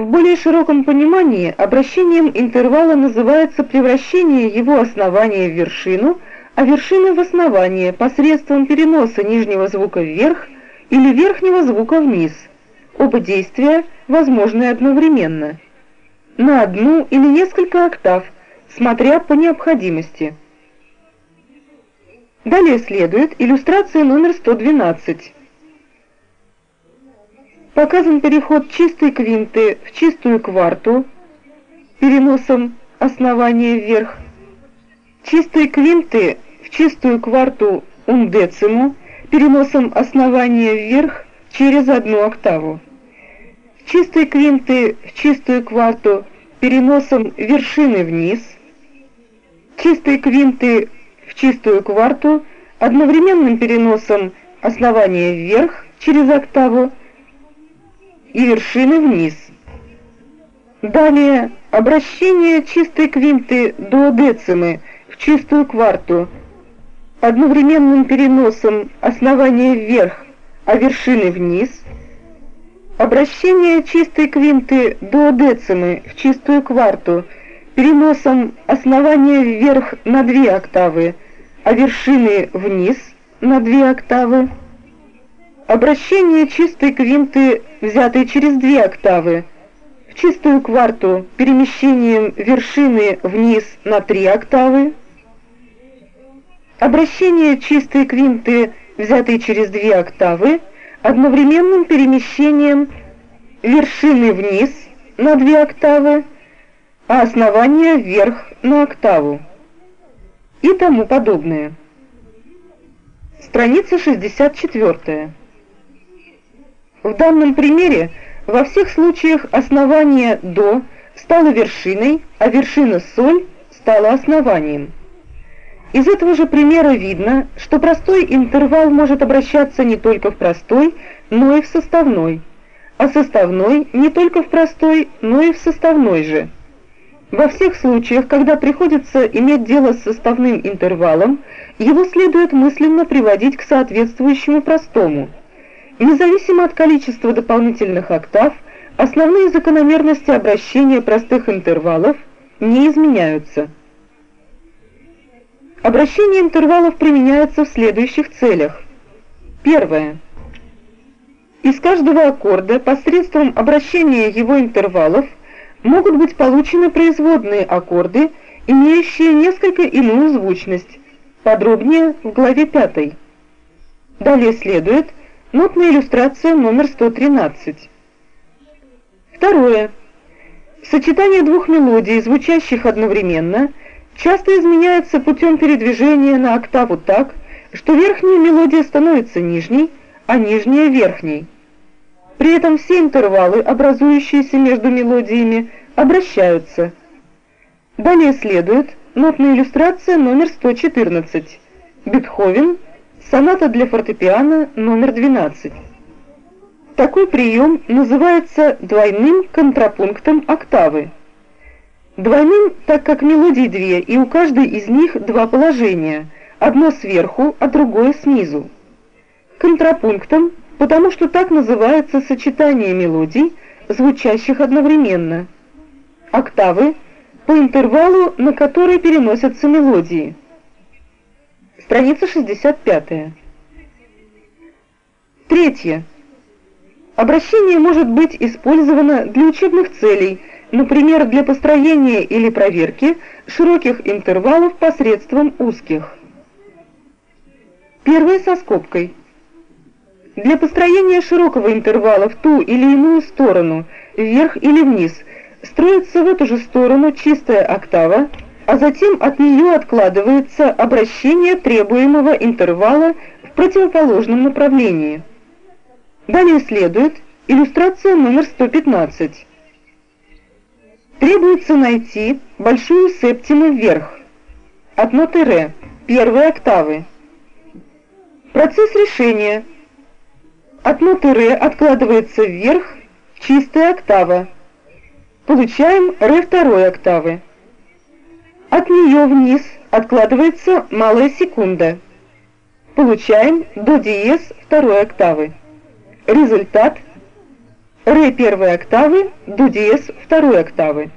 В более широком понимании обращением интервала называется превращение его основания в вершину, а вершины в основание посредством переноса нижнего звука вверх или верхнего звука вниз. Оба действия возможны одновременно. На одну или несколько октав, смотря по необходимости. Далее следует иллюстрация номер 112 показан переход чистой квинты в чистую кварту переносом основания вверх, чистой квинты в чистую кварту ундециму переносом основания вверх через одну октаву, чистой квинты в чистую кварту переносом вершины вниз, чистой квинты в чистую кварту одновременным переносом основания вверх через октаву и вершины вниз. Далее обращение чистой квинты до децимы в чистую кварту одновременным переносом основания вверх, а вершины вниз. Обращение чистой квинты до децимы в чистую кварту переносом основания вверх на две октавы, а вершины вниз на две октавы. Обращение чистой квинты, взятой через две октавы, в чистую кварту перемещением вершины вниз на три октавы. Обращение чистой квинты, взятой через две октавы, одновременным перемещением вершины вниз на две октавы, а основания вверх на октаву и тому подобное. Страница 64. В данном примере во всех случаях основание «до» стало вершиной, а вершина «соль» стала основанием. Из этого же примера видно, что простой интервал может обращаться не только в простой, но и в составной, а составной не только в простой, но и в составной же. Во всех случаях, когда приходится иметь дело с составным интервалом, его следует мысленно приводить к соответствующему простому – Независимо от количества дополнительных октав, основные закономерности обращения простых интервалов не изменяются. Обращение интервалов применяется в следующих целях. Первое. Из каждого аккорда посредством обращения его интервалов могут быть получены производные аккорды, имеющие несколько иную звучность. Подробнее в главе 5. Далее следует Нотная иллюстрация номер 113. Второе. Сочетание двух мелодий, звучащих одновременно, часто изменяется путем передвижения на октаву так, что верхняя мелодия становится нижней, а нижняя верхней. При этом все интервалы, образующиеся между мелодиями, обращаются. Далее следует нотная иллюстрация номер 114. Бетховен – Соната для фортепиано номер 12. Такой прием называется двойным контрапунктом октавы. Двойным, так как мелодий две, и у каждой из них два положения, одно сверху, а другое снизу. Контрапунктом, потому что так называется сочетание мелодий, звучащих одновременно. Октавы по интервалу, на который переносятся мелодии. Страница 65. Третье. Обращение может быть использовано для учебных целей, например, для построения или проверки широких интервалов посредством узких. Первое со скобкой. Для построения широкого интервала в ту или иную сторону, вверх или вниз, строится в эту же сторону чистая октава, а затем от нее откладывается обращение требуемого интервала в противоположном направлении. Далее следует иллюстрация номер 115. Требуется найти большую септиму вверх, от ноты ре, первой октавы. Процесс решения. От ноты ре откладывается вверх чистая октава. Получаем ре второй октавы. От нее вниз откладывается малая секунда. Получаем до диез второй октавы. Результат ре первой октавы, до диез второй октавы.